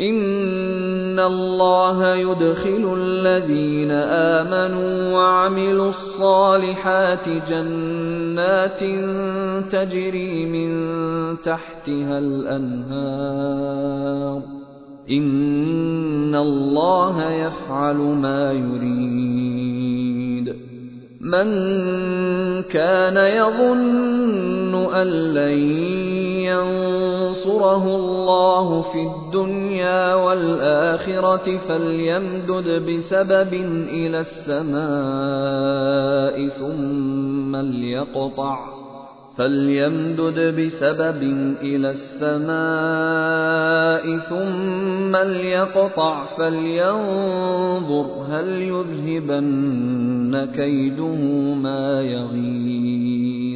ان الله يدخل الذين امنوا وعملوا الصالحات جنات تجري من تحتها الانهار ان الله يفعل ما يريد من كان يظن ان لن ينصره الله في الدنيا والآخرة فليمدد بسبب إلى السماء ثم ليقطع فليمدد بسبب إلى السماء ثم ليقطع فلينظر هل يذهبن كيده ما يغيظ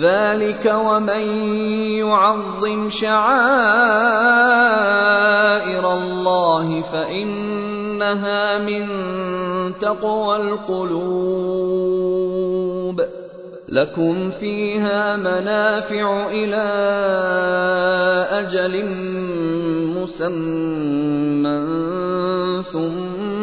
ذلك ومن يعظم شعائر الله فانها من تقوى القلوب لكم فيها منافع إلى أجل مسمى ثم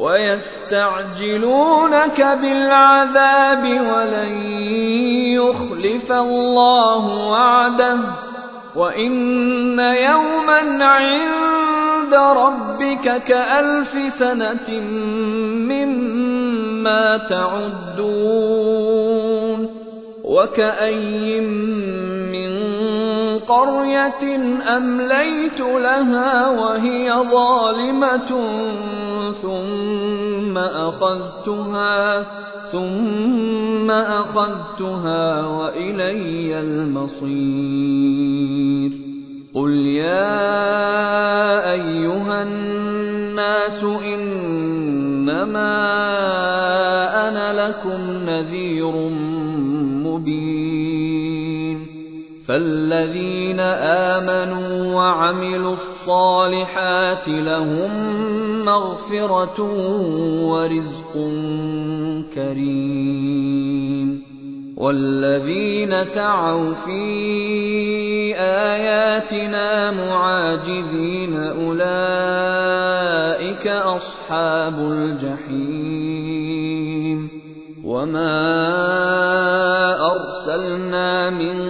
ويستعجلونك بالعذاب ولن يخلف الله وعده وإن يوما عند ربك كألف سنة مما تعدون وكأي من قرية أمليت لها وهي ظالمة ثم أخذتها ثم أخذتها وإلي المصير. قل يا أيها الناس إنما أنا لكم نذير مبين. فالذين آمنوا وعملوا الصالحات لهم مغفرة ورزق كريم والذين سعوا في آياتنا معاجزين أولئك أصحاب الجحيم وما أرسلنا من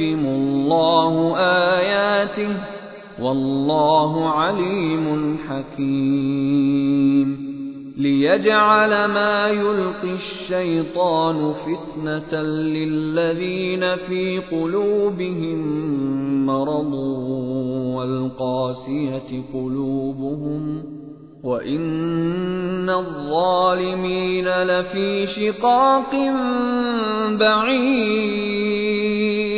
الله آياته والله عليم حكيم. ليجعل ما يلقي الشيطان فتنة للذين في قلوبهم مرض والقاسية قلوبهم. وإن الظالمين لفي شقاق بعيد.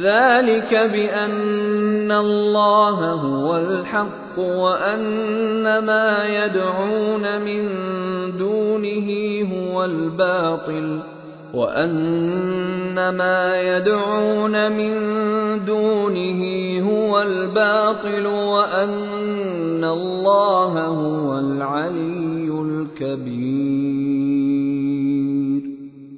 ذلك بأن الله هو الحق وأن ما يدعون من دونه هو الباطل وأن ما يدعون من دونه هو الباطل وأن الله هو العلي الكبير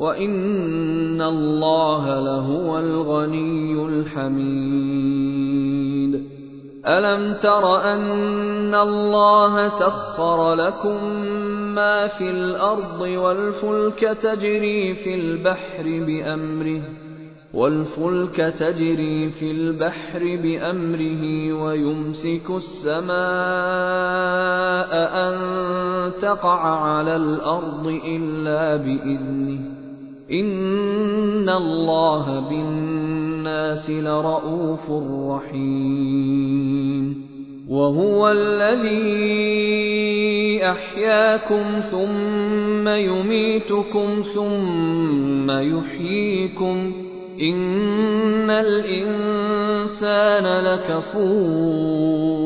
وإن الله لهو الغني الحميد ألم تر أن الله سخر لكم ما في الأرض والفلك تجري في البحر بأمره والفلك تجري في البحر بأمره ويمسك السماء أن تقع على الأرض إلا بإذنه إن الله بالناس لرءوف رحيم وهو الذي احياكم ثم يميتكم ثم يحييكم ان الانسان لكفور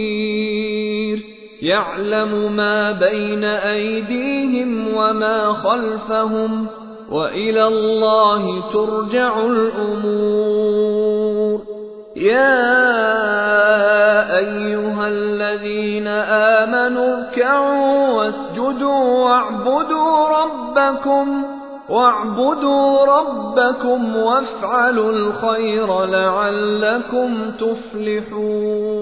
يعلم ما بين أيديهم وما خلفهم وإلى الله ترجع الأمور. يا أيها الذين آمنوا اركعوا واسجدوا واعبدوا ربكم واعبدوا ربكم وافعلوا الخير لعلكم تفلحون.